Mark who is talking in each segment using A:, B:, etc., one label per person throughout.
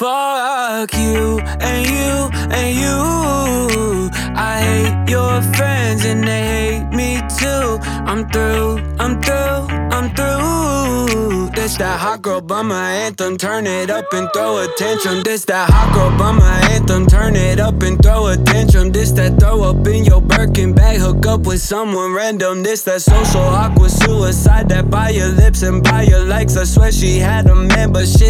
A: Fuck you and you and you. I hate your friends and they hate me too. I'm through, I'm through, I'm through. This that hot girl bummer anthem. Turn it up and throw a tantrum. This that hot girl bummer anthem. Turn it up and throw a tantrum. This that throw up in your Birkin bag. Hook up with someone random. This that social awkward suicide. That by your lips and by your likes. I swear she had a man, but shit hit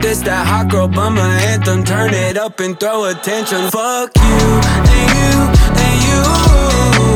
A: This that hot girl bummer anthem. Turn it up and throw attention. Fuck you and you and you.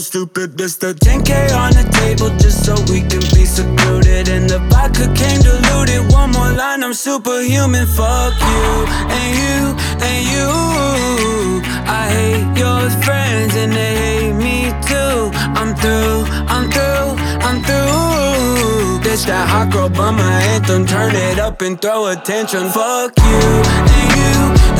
A: stupid. This the 10K on the table just so we can be secluded. And the vodka came diluted. One more line, I'm superhuman. Fuck you and you and you. I hate your friends and they hate me too. I'm through, I'm through, I'm through. This that hot girl bummer anthem. Turn it up and throw a tantrum. Fuck you and you